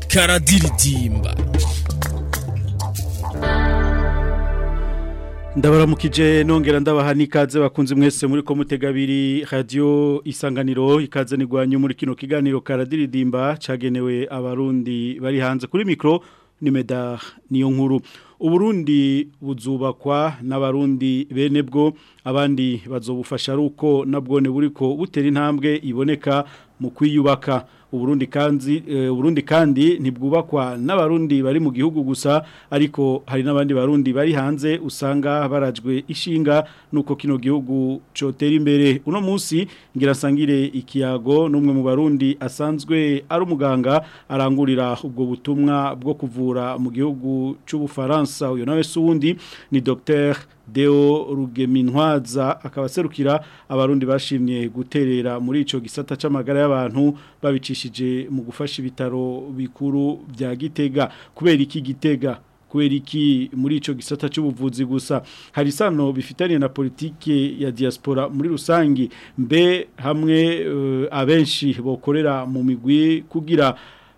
karadiridimba ndabaramukije nongera ndabaha n'ikaze bakunze mwese muri ko mutegabiri radiyo isanganiro ikaze nigwanye muri kino kiganiro karadiridimba cyagenewe abarundi bari hanze kuri mikoro ni meda niyo nkuru uburundi buzubakwa n'abarundi bene bwo abandi bazobufasha ari uko nabwone buri ko butera intambwe iboneka mu kwiyubaka uburundi kandi eh, uburundi kandi ntibwubakwa n'abarundi bari mu gihugu gusa ariko hari n'abandi barundi bari hanze usanga barajwe ishinga nuko kino gihugu cotera imbere uno munsi ngira sangire ikiyago n'umwe mu barundi asanzwe ari umuganga arangurira ubwo butumwa bwo kuvura mu gihugu cy'ubufaransa uyo nawe suwundi ni Dr deo rugemintwaza akaba aserukira abarundi bashimye guterera muri ico gisata c'amagara y'abantu babicishije mu gufasha ibitaro bikuru bya Gitega kubera iki Gitega kubera iki muri ico gisata cy'ubuvuzi gusa hari sano bifitanye na politike ya diaspora muri rusangi mbe hamwe uh, abenshi bokorera mu migwi kugira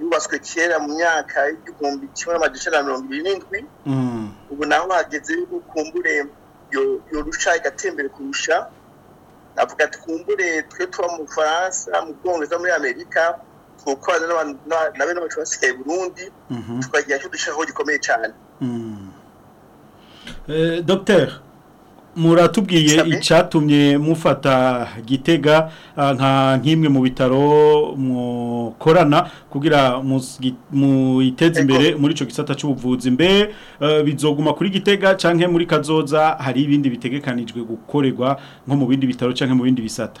yubatswe kera mu myaka y'igihumbi kimwe n'amajana na mirongo irindwi mm. ubu naho hageze yuko kumbure yorusha igatembere kurusha avuga twumbure twe tuba mu bufaransa mu bwongereza muri amerika twakorana na bene bacu basigaye burundi mhm. tukagira cyo dushyiraho gikomeye cyane mm. eh, dogiteri muratubwiye icyatumye mufata gitega ah, nka nk'imwe mu bitaro mukorana kugira muyiteze imbere muri icyo gisata cy'ubuvuzi mbe eh, bizoguma kuri gitega canke muri kazoza hari ibindi bitegekanijwe gukoregwa nko mu bindi bitaro canke mu bindi bisata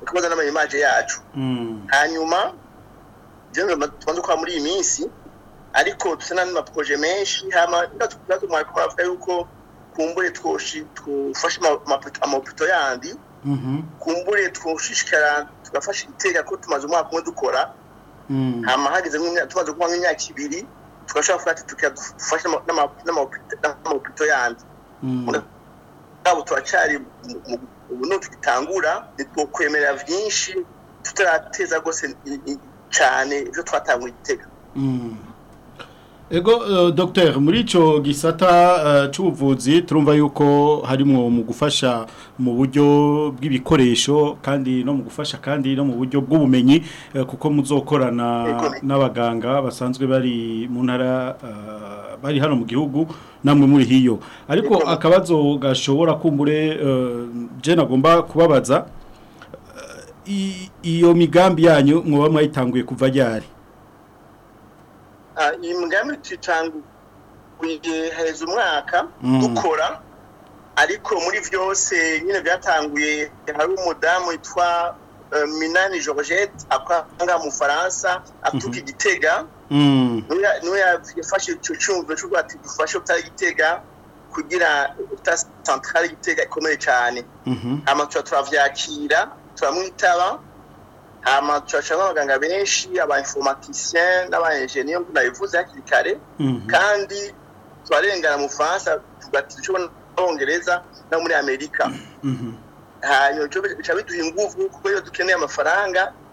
bakabaza n'amayimaje yacu hanyuma tubanza gukora muri iyi minsi ariko tusa n'amaproje menshi hama tuba tumara kubavuga yuko kumbure mhm. twafashe amapito yandi kumbure twoshishikara tugafasha iteka ko tumaze umwaka umwe dukora mhm. hama hageze tumaze kuba nk'imyaka ibiri tugashobora kuba tugafasha n'amapito yandi mhm. ntabwo turacyari ubu ni tugitangura ntitwokwemerera byinshi tutarateza rwose cyane ibyo twatanguye igitega Ego eh, Dr muri icyo gisata eh, cy'ubuvuzi turumva yuko harimo mu gufasha mu buryo bw'ibikoresho kandi no mu gufasha kandi no mu buryo bw'ubumenyi eh, kuko muzokorana n'abaganga basanzwe bari mu ntara bari hano mu gihugu namwe muri hiyo ariko akabazo gashobora kumbure je nagomba kubabaza iyo migambi yanyu mwaba mwayitanguye kuva ryari Ah, iyi migambi tuyitanguye umwaka mm. dukora ariko muri byose nyine byatanguye hari umudamu witwa eh, minani georgette akoranga mu faransa atuka mm-hmm. igitega mm. niwe yafashe icyo cyumviro cy'uko dufashe utari igitega kugira santara igitega ikomeye cyane mm-hmm. amatora turabyakira turamwitaba amacuca n'abaganga benshi abayifomatisiye n'abayenjeniyeri nabivuze hakiri kare mhm. kandi turarengana mu faransa tugatica n'abongereza no muri amerika mhm. hanyuma bica biduha ingufu kuko iyo dukeneye amafaranga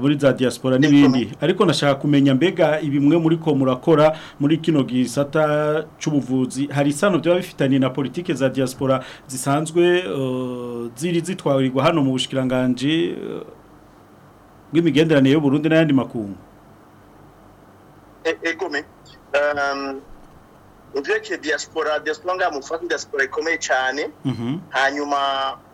muri za diaspora n'ibindi ariko nashaka kumenya mbega ibimwe muri ko murakora muri kino gisata cy'ubuvuzi hari isano byaba bifitanye na politike za diaspora zisanzwe eh, ziri zitwarirwa hano mu bushikiranganje bw'imigenderanire y'uburundi n'ayandi makungu egome eh, eh, ubyekeye um, diaspora diaspora mufata diaspora ikomeye cyane mhm. hanyuma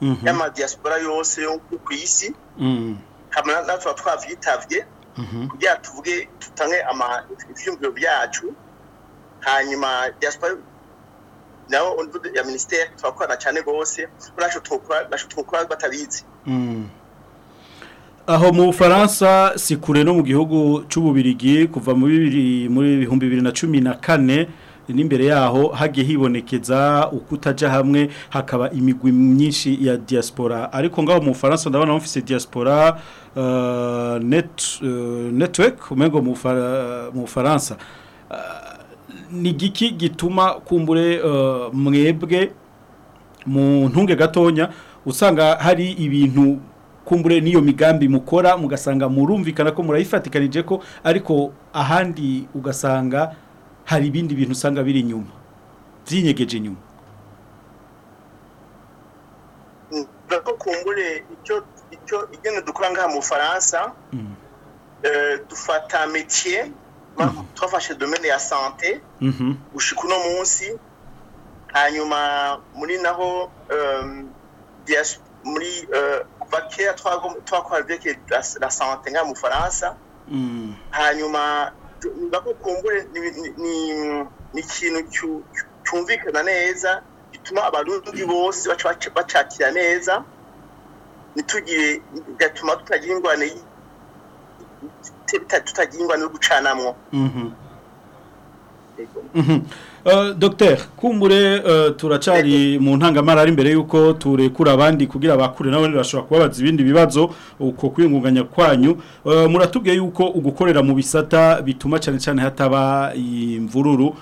mhm. y'amadiaspora yose yo ku isi kamera mhm. natwe twavyitavye mhm. kugira tuvuge tutange ama ivyumviro byacu hanyuma diaspora naho ya minisiteri twakorana cyane gose urasho twokora batabizi aho mu Faransa si kure no mu gihugu cy'ububirigi kuva muri muri 2014 n'imbere yaho hagiye hibonekeza uko hamwe hakaba imigwi myinshi ya diaspora ariko ngaho mu Faransa ndabona bafite diaspora uh, net uh, network umengo mu Faransa uh, eh, ni giki gituma kumbure mwebwe mu ntunge gatonya usanga hari ibintu kumbure n'iyo migambi mukora mugasanga murumvikana ko murayifatikanije ko ariko ahandi ugasanga hari ibindi bintu usanga biri inyuma byinyegeje inyuma ko kumbure icyo icyo igene dukora ngaha mu Faransa mm. eh, dufata métier mm-hmm. twafashe domaine ya santé gushika mm-hmm. munsi hanyuma muri naho eh, muri eh, kuva kera twakora ibyerekeye la sante nka mu faransa mm. hanyuma ndakukumbure ni ikintu cyumvikana neza gituma abarundi bose bacakira neza nitugiye gatuma tutagira ingwane tutagira ingwane yo gucanamwo mm-hmm. Dr kumure turacyari mu ntangamara ari mbere y'uko turekura abandi kugira abakure nabo bashobora kubabaza ibindi bibazo uko kwingunganya kwanyu muratubwiye yuko ugukorera mu bisata bituma cyane cyane hataba imvururu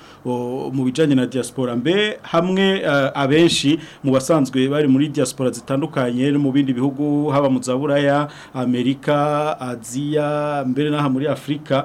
mu bijanye na diaspora mbe hamwe abenshi mu basanzwe bari muri diaspora zitandukanye mu bindi bihugu haba mu zabura ya amerika aziya mbere n'aha muri Afrika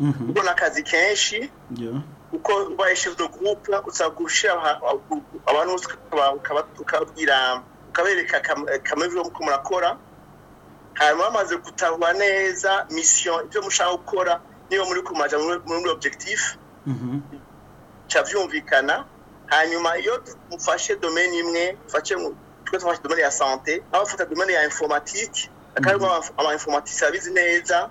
mhm. ubona akazi kenshi uko ubaye shefu do gurupe usabwa gushyira abantu bose ukababwira ukabereka kamwe ko murakora hanyuma bamaze gutahura neza misiyo ibyo mushaka gukora niba muri kumaja muri objectif mhm. cavyumvikana hanyuma iyo mufashe domaine imwe fashe twe twafashe domaine ya santé abafata domaine ya informatique akarimo mhm. ama informaticiens abizi neza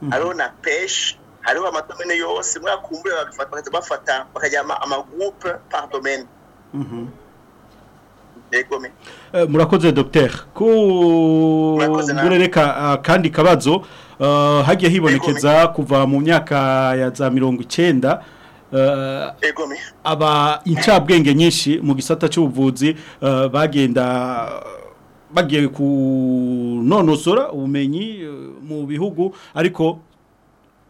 hmm. hariho na peshi hariho amadomene yose mwakumbure bagafata bafata bakajyama amagurupe par domaine mhm. euh, murakoze dogiteri kurereka akandi ah, kabazo euh, hagiye hibonekeza kuva mu myaka ya za mirongo icyenda euh, aba incabwenge nyinshi mu gisata cy'ubuvuzi bagenda bagiye kunonosora ubumenyi mu bihugu ariko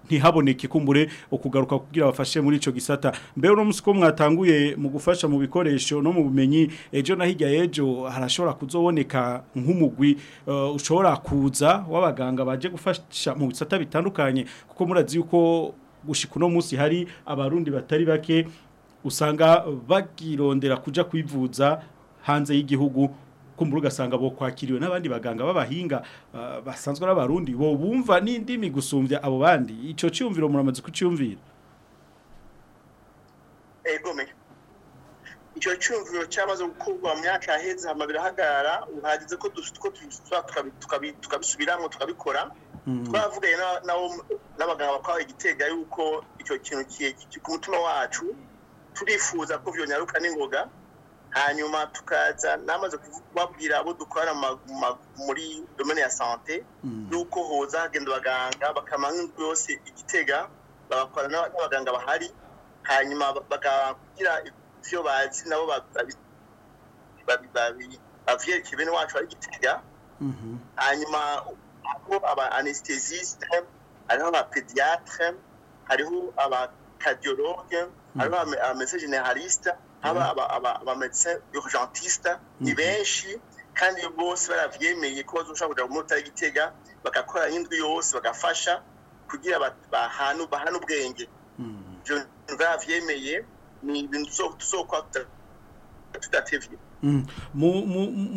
ntihaboneke kumbure ukugaruka kugira bafashe muri ico gisata mbere no musiko mwatanguye mu gufasha mu bikoresho no mu bumenyi ejo na ejo harashobora kuzoboneka nk'umugwi uh, ushobora kuza w'abaganga baje gufasha mu bisata bitandukanye kuko murazi yuko gushika uno munsi hari abarundi batari bake usanga bagirondera kuja kwivuza hanze y'igihugu kumbura ugasanga bo kwakiriwe n'abandi baganga b'abahinga basanzwe n'abarundi bo bumva n'indimi gusumbya abo bandi icyo cyumviro muramaze kucyumvira icyo cyumviro cyamaze gukurwa mu myaka yaheze hama birahagarara uhageze ko tukabisubiramo tukabikora hmm. twavugaye n'abaganga bakwaho igitega yuko icyo kintu ku mutima wacu turifuza ko byonyaruka n'ingoga hanyuma tukaza namaze kubabwira abo dukora muri domene ya sante nuko hmm. hoza hagenda abaganga bakamara nk'inzu yose igitega bagakora n'abaganga bahari hanyuma bakagira ibyo bazi nabo babyereke bene wacu bari gitega mm-hmm. hanyuma aho aba anesthesiste hariho aba pediatre hariho aba cardiologue hmm. hariho aba mesagenehaliste abametse mm-hmm. urgentiste mm-hmm. ni benshi kandi bose barabyemeye ko bazoshobora kuja mu ntara y'igitega bagakora indwi yose bagafasha kugira bahanu bahanu ubwenge ivyo baravyemeye ni ibintu tuzokora tudatevye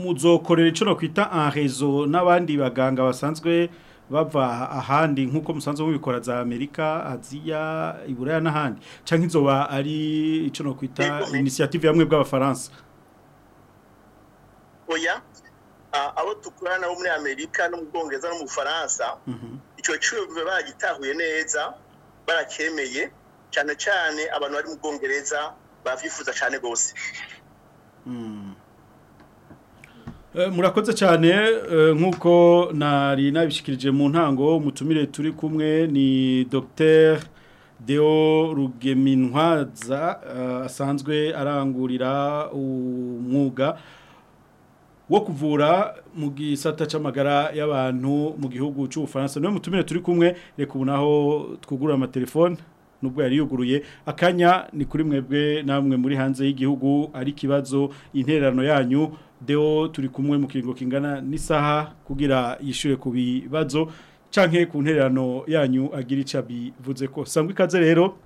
muzokorera ico nokwita en réseau n'abandi baganga basanzwe bava ahandi nk'uko musanzwe mubikora za amerika aziya iburaya n'ahandi cyangwa inzoba ari icyo no kwita inisiyative yamwe bw'abafaransa oya abo dukorana bo muri amerika no mu bwongereza no mu bufaransa mhm. icyo cyumba bagitahuye neza barakemeye cyane cyane abantu bari mu bwongereza bavifuza cyane mm Eh, murakoze cyane eh, nk'uko nari nabishikirije mu ntango mutumire turi kumwe ni dr deo rugeminwaza eh, asanzwe arangurira umwuga wo kuvura mu gisata cy'amagara y'abantu mu gihugu cy'ubufaransa niwe mutumire turi kumwe reka ubu naho twugurura amatelefone nubwo yari yuguruye akanya ni kuri mwebwe namwe muri hanze y'igihugu ari ikibazo intererano yanyu deo turi kumwe mu kiringo kingana n'isaha kugira yishyure ku bibazo cyangwa ku ntererano yanyu agira icyo abivuze ko sangwa ikaze rero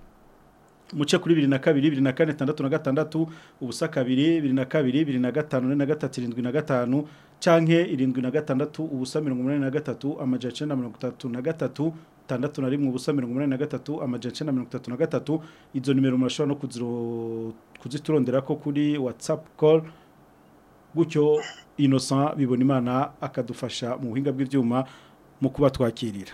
muce kuri bibiri na kabiri bibiri na kane tandatu na gatandatu ubusa kabiri bibiri na kabiri bibiri na gatanu na gatatu irindwi na gatanu canke irindwi na gatandatu ubusa na gatatu amajana icenda mirongo na gatatu tandatu na rimwe ubusa mirongo na gatatu amajana icenda na gatatu izo nimero murashobora no ko kuri whatsapp call gutyo innocent bibona imana akadufasha mu buhinga bw'ibyuma mu kuba twakirira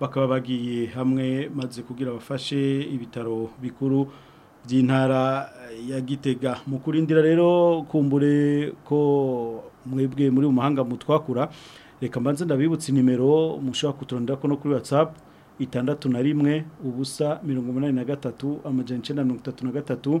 bakaba bagiye hamwe maze kugira bafashe ibitaro bikuru by'intara ya gitega mu kurindira rero kumbure ko mwebwe muri umuhanga mutwakura reka mbanze ndabibutse nimero mushobora kuturondera ko no kuri WhatsApp itandatu na rimwe ubusa mirongo munani na gatatu amajana icyenda mirongo itatu na gatatu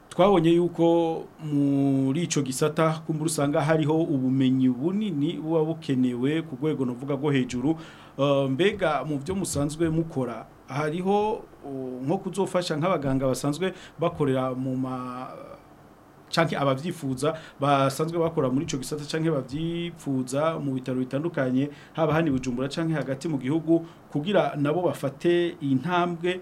twabonye yuko muri icyo gisata kumbura rusanga hariho ubumenyi bunini buba bukenewe ku rwego navuga rwo hejuru mbega mu byo musanzwe mukora hariho nko kuzofasha nk'abaganga basanzwe bakorera mu ma canke abavyifuza basanzwe bakora muri ico gisata canke bavyifuza mu bitaro bitandukanye haba hani bujumbura canke hagati mu gihugu kugira nabo bafate intambwe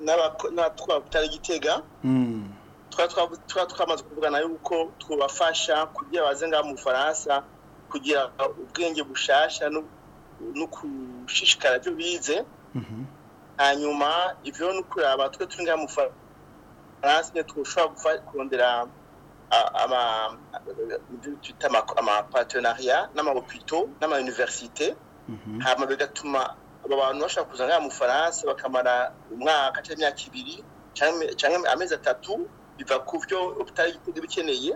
n'abatwari gitega hmm. twa twa twamaze kuvugana yuko twabafasha kugira baze ngaha mu bufaransa kugira ubwenge bushasha no gushishikara byo bize mhm. hanyuma ibyo ni ukureba abatwe turi ngaha mu faransa dushobora kurondera amapatenariya n'amahopito n'amayuniverisite mhm. hanyuma bigatuma aba bantu bashobora kuza ngaha mu faransa bakamara umwaka cyangwa imyaka ibiri cyangwa amezi atatu biva ku byo utari bikeneye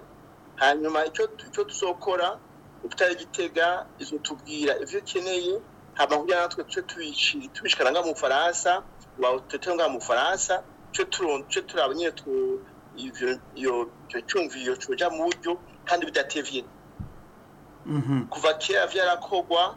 hanyuma icyo dusokora utari gitega tubwira ibyo ukeneye haba kugira natwe twe tubishikana nga mu Faransa wawutete nga mu Faransa twe turonce turaba nyene tu ivyo yo cyumviro coja mu buryo kandi bidatevye mhm kuva kera vyarakorwa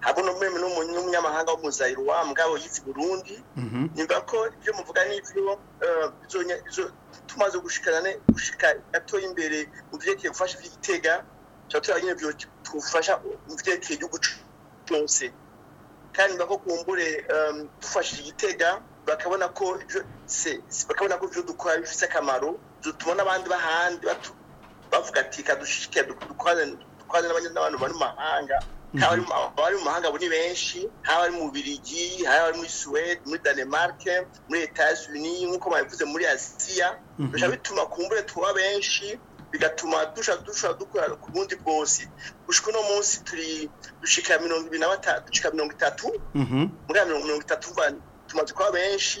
habona umweme n'umunyamahanga w'umuzayiro wa mugabo yizi burundi mhm. nimba ko ibyo muvuga n'ibyo uh, tumaze gushikana gushika atoye imbere mu vyerekeye gufasha ivy'igitega tuba turabonyene vyo tufasha mu vyerekeye igihugu cyose kandi nako ehm, dufashije igitega bakabona ko bakabona ko ivyo dukora bifise akamaro dutuma n'abandi bahandi bavuga ati kadushikira dukorane n'abantu abari mu mahanga ni benshi haba ari mu birigi haba ari muri suwede muri danemarke muri etazini nk'uko babivuze muri asiya mhm. bishobora bituma kumbure tuba benshi bigatuma dusha dusha dukora ku bundi bwose gushika uno munsi turi dushika mirongo ibiri na batatu dushika mirongo itatu mhm. muri mirongo itatu tumaze kuba benshi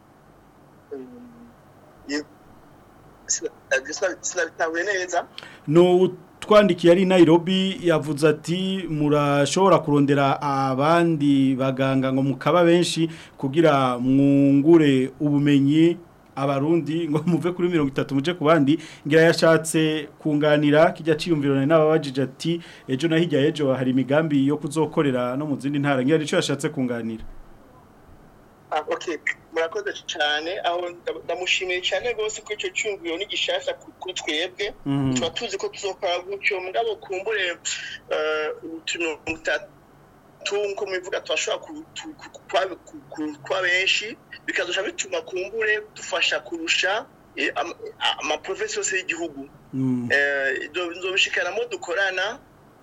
sinabitabwe neza ni yatwandikiye ari Nairobi yavuze ati murashobora kurondera abandi baganga ngo mukaba benshi kugira mwungure ubumenyi abarundi ngo muve kuri mirongo itatu muje ku bandi ngira yashatse kunganira kijya ciyumvirana n'ababajije ati ejo na ejo hari imigambi yo kuzokorera no mu zindi ntara ngira nicyo yashatse kunganira Ah, murakoze cyane aho ndamushimiye cyane rwose ko icyo cyumviro ni gishyashya kuri twebwe mhm. tuba tuzi ko tuzokora gutyo mugabo kumbure eh, utuntu nk'uko mubivuga tubashobora kuba benshi bikazasha bituma kumbure dufasha kurusha e, amaporofesi yose y'igihugu nzobishikaramo mm. eh, dukorana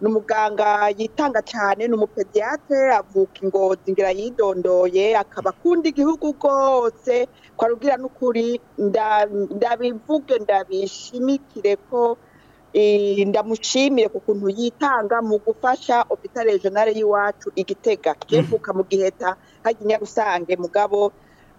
n’umuganga yitanga cyane ni avuka ingozi ngira yidondoye akaba akunda igihugu rwose ko arubwira n'ukuri ndabivuge ndabishimikire ko ndamushimire ku kuntu yitanga mu gufasha opitare jenali y'iwacu igitega mvuka mu giheta hajya inyarusange mugabo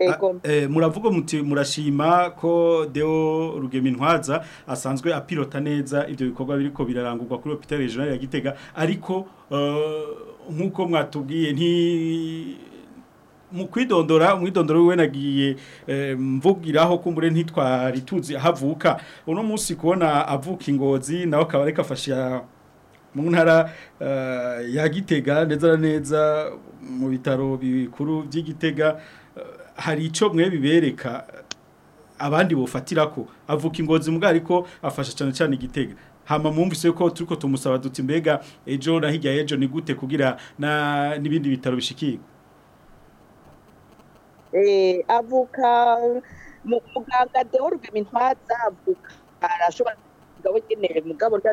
ah, eh, muravuga muti murashima ko deo rugemintwaza asanzwe apilota neza ibyo bikorwa biriko birarangurwa kuri hopitali regionale ya gitega ariko euh, nk'uko mwatubwiye nti mu kwidondora umwidondoro wiwe nagiye eh, mvugiraho ko mbure ntitwari tuzi ahavuka uno munsi kubona avuka ingozi nawe akaba ari kafasha mu ntara eh, ya gitega neza neza mu bitaro bikuru by'igitega eh, hari icyo mwe bibereka abandi bufatira ko avuka ingozi mbwa ariko afasha cyane cyane igitega hama mumvise ko turiko tumusaba duti mbega ejo na hirya y'ejo ni gute kugira n'ibindi bitaro bishikirwa Eh, avuka muganga dewo rugema intwaza avuka arashobora umugabo ugenewe mugabo rya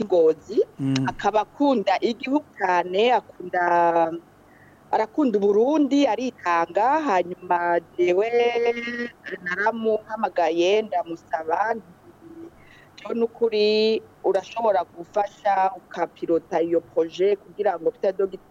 ingozi mm. akaba akunda igihugu cyane akunda arakunda uburundi aritanga hanyuma dewe naramuhamagaye ndamusaba n'ukuri urashobora gufasha ukapirota iyo poroje kugira ngo bitadogitega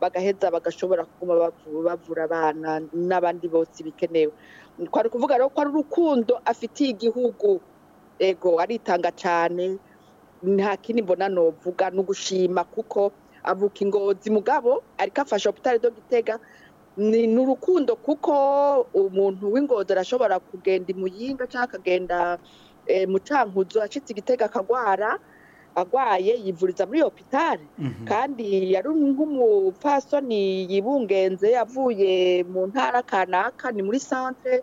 bagaheza bagashobora kuguma bavura abana n'abandi bose bikenewe kwari kuvuga rero ko ari urukundo afitiye igihugu ego aritanga cyane nta kindi mbona novuga ni ugushima kuko avuka ingozi mugabo ariko afasha opitari do gitega ni n’urukundo kuko umuntu w'ingozi arashobora kugenda imuyinga cyangwa akagenda eh, mu cankuzo acitse igitega akagwara agwaye yivuriza muri hopitari mhm. kandi yari nk'umupfasoni yibungenze yavuye mu ntara kanaka ni muri santere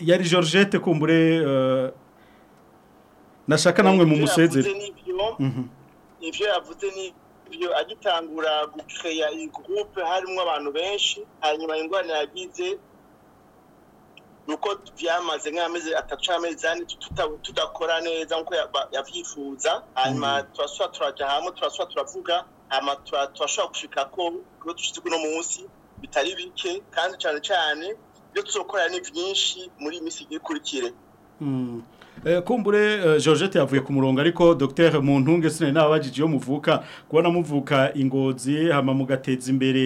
yari georgette kumbure euh, nashaka namwe mu musezero ibyo yavuze ni ibyo agitangura gukeya iyi harimo abantu benshi hanyuma ingorane yagize ni uko byamaze nk'amezi atatu amezi ane tudakora neza nk'uko yabyifuza hanyuma mm. turasura turajya hamwe turasura turavuga hanyuma turashobora gushika ko iyo dushyitse uno munsi bitari bike kandi cyane cyane iyo tuzokora ni byinshi muri iyi minsi ikurikire mm. eh, kumbure eh, Georgette yavuye ku murongo ariko dr muntunge sinari nababajije iyo muvuka kubona muvuka ingozi hama mugateza imbere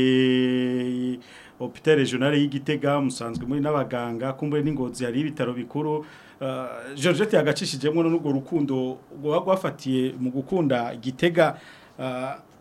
opitare regionale y'igitega musanzwe muri n'abaganga kumbure n'ingozi yari ibitaro bikuru ah, Georgette yagacishijemo n'urwo rukundo rwaba rwafatiye mu gukunda igitega ah,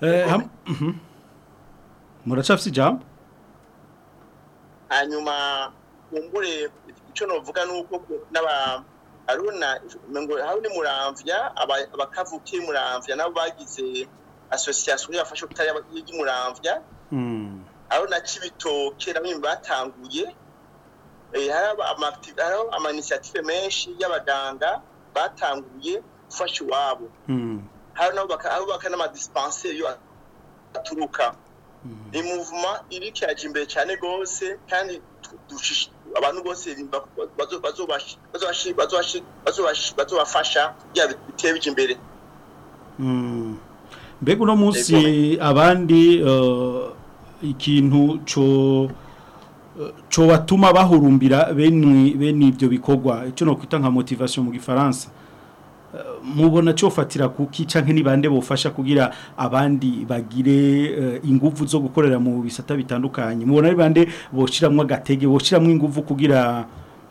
eh, mhm. muracafite ijambo hanyuma twungure icyo navuga ni n'aba aruna ngo hari muramvya abakavuki muramvya nabo bagize association yafashe kutari y'umuramvya mm aruna cibitoke nabo batanguye eh haraba ama initiative menshi y'abaganga batanguye gufasha iwabo mm hari nabo baka n'ama dispensaire yo aturuka hmm. ni movement iriko yaje imbere cyane gose kandi dushishikajwe abantu bose bazobafasha kugira biteye imbere hmm. mbega uno munsi abandi uh, ikintu cyo co batuma bahurumbira bene ibyo bikorwa icyo no kwita nka motivation mu gifaransa mubona cyofatira ku kuki canke nibande bufasha kugira abandi bagire eh, ingufu zo gukorera mu bisata bitandukanye mubona ari bande boshiramwe agatege boshiramwe inguvu kugira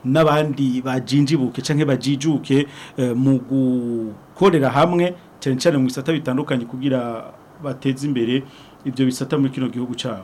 n'abandi bajinjibuke canke bajijuke eh, mu gukorera hamwe cyane mu bisata bitandukanye kugira bateze imbere ibyo bisata muri kino gihugu cyabo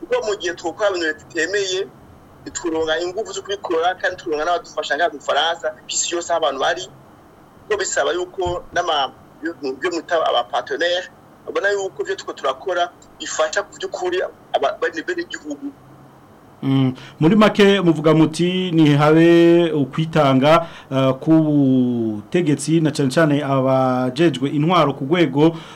kuko mu gihe twakora ibintu leta itemeye turonga ingufu zo kubikora kandi turonga n'abadufasha nk'aha mu bufaransa isi yose aho abantu bari kuko bisaba yuko n'ama byo mwita abapatoneri ubona yuko ibyo two turakora bifasha ku by'ukuri b'igihugu mm, muri make muvuga muti ni habe ukwitanga uh, ku butegetsi na cyane cyane abajejwe intwaro ku rwego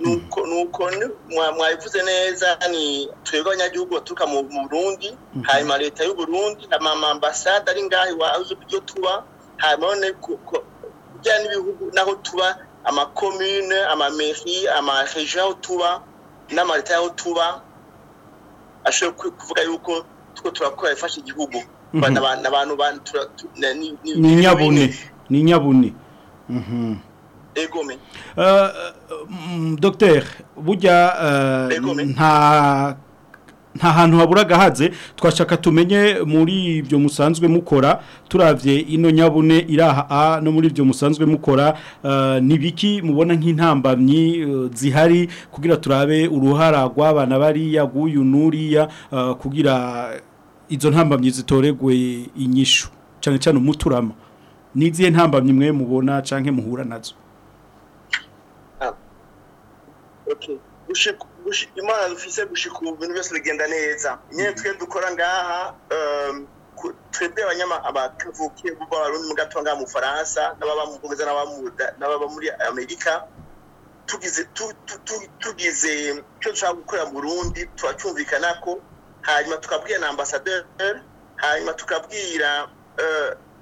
nuko mwabivuze neza ni twebwe abanyagihugu baturuka mu burundi mhm. hanyuma leta y'uburundi hanyuma ambasade ari ngaho iwawe ibyo tuba hanyuma bijyanye n'ibihugu n'aho tuba amakomune amameri amaheje aho tuba n'amaleta y'aho tuba ashobora kuvuga yuko tuko turakora ifasha igihugu abantu mhm. ni nyabune ni nyabune dogiteri bujya nta nta hantu haburaga hadze twashaka tumenye muri ibyo musanzwe mukora turabye ino nyabune iri aha no muri ibyo musanzwe mukora eh, ni biki mubona nk'intambamyi eh, zihari kugira turabe uruhara rw'abana bariya rw'uyu n'uriya eh, kugira izo ntambamyi zitoregwe inyishu cyane cyane umuturama n'izihe ntambamyi mwe mubona canke muhura nazo ah. imana dufise gushika ubu bintu byose bigenda neza nyine mm-hmm. twe dukora ngaha um, twebwe abanyama abatuvukiye kuba abarundi mu gatonga mu Faransa n'ababa mu Bwongereza n'ababa muri Amerika tugize tugize cyo dushaka gukorera mu Burundi turacyumvikana ko hanyuma tukabwira na ambasaderi hanyuma tukabwira e,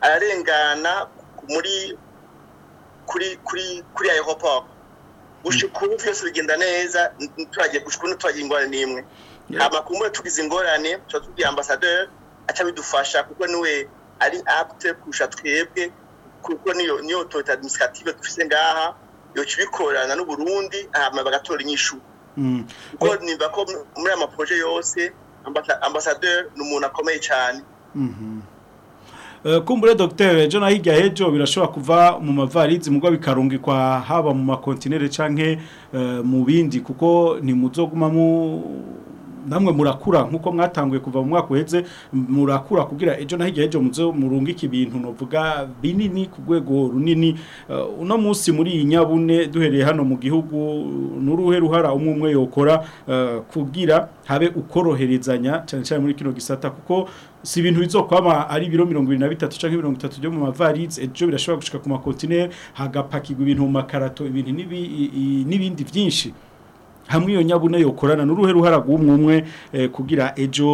ararengana muri kuri kuri kuri aeroport gushika byose bigenda neza turagiye gushika ubu ingorane n'imwe hama ah, kumwe tugize ingorane tuba tubwiye ambassadeur aca bidufasha kuko niwe eh, ari apte kurusha twebwe kuko niyo niyo autorité administrative dufise ngaha yoca ibikorana Burundi hanyuma bagatora inyishu kuko mm. nimba ko muri aya maproje yose ambasaderi ni akomeye cyane mhm. eh, kumbure dogiteri jona hirya hejo birashobora kuva mu mavarizi mubwo bikarungikwa haba mu makontinere cyangwa eh, mu bindi kuko ntimuzoguma mu namwe murakura nkuko mwatanguye kuva mu mwaka uheze murakura kugira ejo na hirya ejo muzo murungika ibintu novuga binini ku rwego runini eh, uno munsi muri iyi nyabune duhereye hano mu gihugu n'uruhe ruhara umwe umwe yokora eh, kugira habe ukoroherezanya cyane cyane muri kino gisata kuko si ibintu bizokwama ari biro 23 canke 33 byo mu mavarize ejo birashobora gushika ku makontineri hagapakirwa ibintu mu makarato ibintu n'ibindi byinshi hamwe iyo nyabune yokorana n'uruhe ruharaga umwe umwe eh, kugira ejo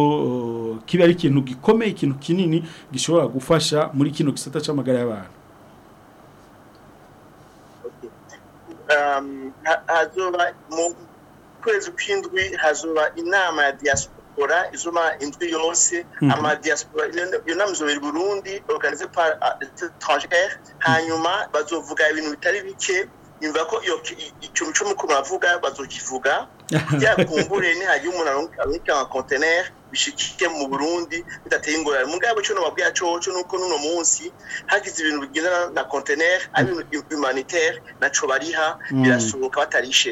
kiba ari ikintu gikomeye ikintu kinini gishobora gufasha muri kino gisata cy'amagara y'abantu um, hazoba mu kwezi kw'indwi hazoba inama ya diaspora izuma indwi yose mhm. amadiaspora iyo nama izobera burundi organize par ah, étrangère mhm. hanyuma bazovuga ibintu bitari bike yumva ko iyo ikintu cy'umukono bavuga bazokivuga byakumbure nihagira umuntu arunka nka konteneri bishikike mu burundi bidateye ingorane mugabo cyo nababwiye coco nuko nuno munsi hagize ibintu bigendana na konteneri ari humanitaire naco bariha mm. birasohoka batarishe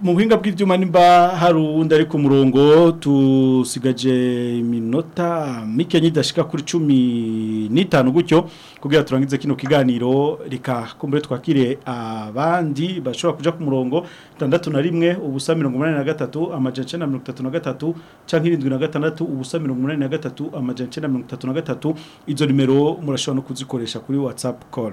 mu buhinga bw'ibyuma nimba hari uwundi ari ku murongo tusigaje iminota mike nyidashika kuri cumi n'itanu gutyo kugira turangize kino kiganiro reka kumbure twakire abandi bashobora kuja ku murongo itandatu na rimwe ubusa mirongo na gatatu amajana icenda na gatatu canke irindwi na gatandatu ubusa mirongo na gatatu amajana na gatatu izo nimero murashobora no kuzikoresha kuri whatsapp call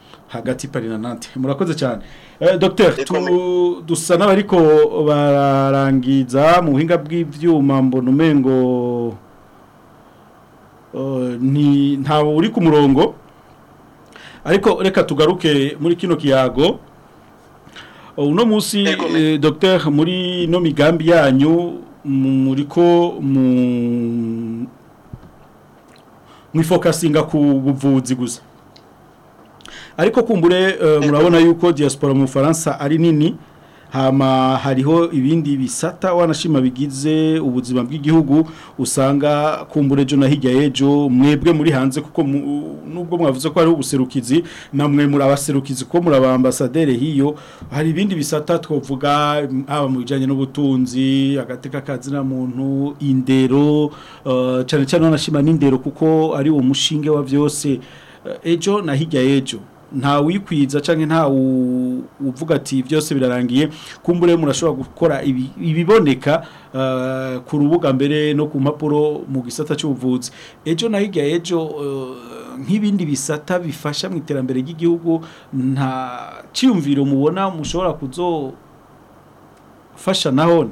hagati y na Nantes murakoze cyane eh docteur tu dusa nabariko barangiza mu bw'ivyuma mbona umengo eh, ni nta uri ku murongo ariko reka tugaruke muri kino kiyago eh, uno musi eh, docteur muri no migambi yanyu muri ko mwifokasinga ku buvuzi gusa ariko kumbure eh, murabona eh, eh. yuko diaspora mu bufaransa ari nini hama hariho ibindi bisata wanashima bigize ubuzima bw'igihugu usanga kumbure ejo na ejo mwebwe muri hanze kuko nubwo mwavuze ko ari ubuserukizi namwe muri abaserukizi ko muri abambasadere hiyo hari ibindi bisata twovuga aba mu no n'ubutunzi agateka kazina muntu indero eh, cyane cyane wanashima n'indero kuko ari uwo mushinge wa byose eh, ejo na ejo nta wikwiza cyangwa nta uvuga ati byose birarangiye kumbure murashobora gukora ibiboneka eh, ku rubuga mbere no ku mpapuro mu gisata cy'ubuvuzi ejo na hirya ejo eh, nk'ibindi bisata bifasha mu iterambere ry'igihugu nta cyiyumviro mubona mushobora kuzofasha na hone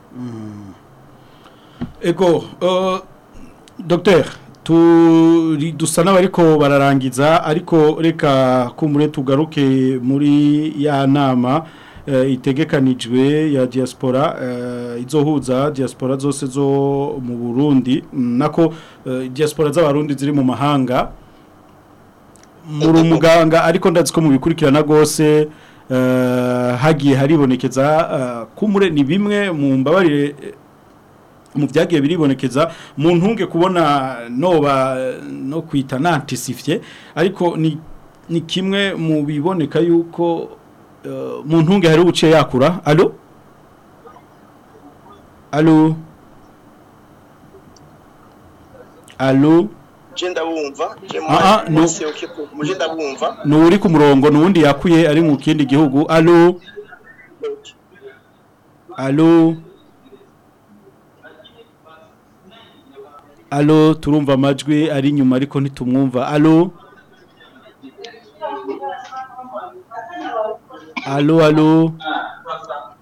hmm. ego uh, docteur dusa n'abariko bararangiza ariko reka kumure tugaruke muri ya nama E, itegekanijwe ya diaspora e, izohuza diaspora zose zo mu burundi nako e, diaspora z'abarundi ziri mu mahanga muri umuganga ariko ndazi ko bikurikirana gose hagiye haribonekeza kumure ni bimwe mu mbabarire mu byagiye biribonekeza mu ntunge kubona noba no kwita nantisifye ariko ni ni kimwe mu biboneka yuko Eh, mu ntunge hari ubuciye yakura alo alo alo ni ah, ah, uri ku murongo n'uwundi yakuye ari mu kindi gihugu alo alo alo turumva amajwi ari inyuma ariko ntitumwumva alo alo alo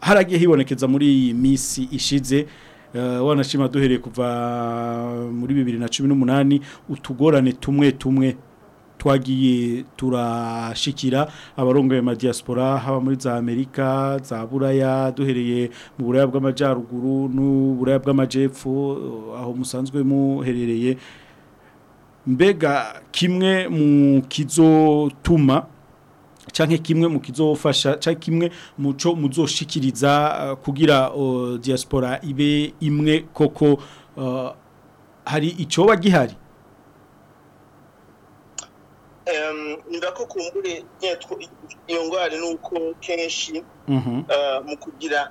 haragiye hibonekeza muri iyi minsi ishize eh, wanashima duhereye kuva muri bibiri na cumi n'umunani utugorane tumwe tumwe twagiye turashikira abarongoye ma diaspora haba muri za Amerika za Buraya duhereye mu Buraya bw'amajyaruguru n'Uburaya bw'amajepfo aho musanzwe muherereye mbega kimwe mu kizotuma canke kimwe mu kizofasha canke kimwe muco muzoshikiriza uh, kugira uh, diaspora ibe imwe koko uh, hari icoba gihari um, ndako kumbure iyo ngwari nuko kenshi mm -hmm. uh, mu kugira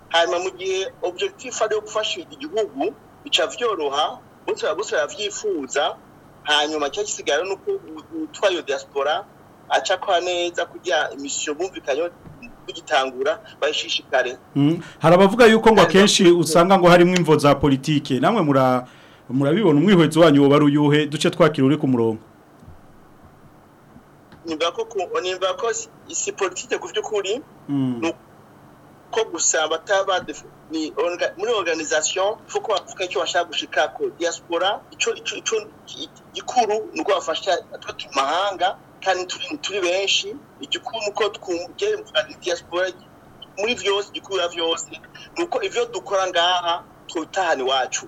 hanyuma mu gihe objectif ari gufasha igihugu bica vyoroha bose bose bavyifuza hanyuma cyo kisigara nuko utwayo diaspora aca kwa neza kujya imisiyo bumvikanye kugitangura bayishishikare hmm. hari abavuga yuko ngo akenshi usanga ngo harimo imvo za politiki namwe mura murabibona umwihwezo wanyu woba ari uyuhe duce twakira uri ku murongo nimba ko nimba ko si politike ku by'ukuri hmm. ko gusa bataba ni muri organisation fuko bavuga icyo bashaka gushika ko diaspora ico ico gikuru nuko bafasha atatu mahanga kandi turi benshi igikuru nuko twumve diaspora muri vyose gikura vyose nuko ivyo dukora ngaha tutahani wacu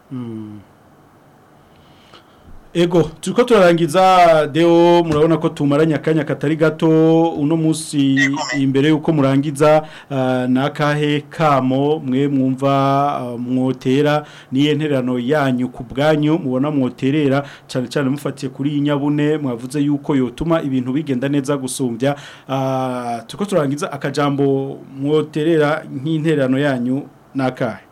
hmm. Ego, turiko turarangiza deo murabona ko tumaranye akanya katari gato uno musi imbere yuko murangiza uh, nakahe kamo mwe mwumva uh, mwotera niye nterano yanyu ku bwanyu mubona mwoterera cyane cyane mufatiye kuri inyabune mwavuze yuko yotuma ibintu bigenda neza gusumbya uh, turiko turarangiza akajambo mwoterera nk'interano yanyu nakahe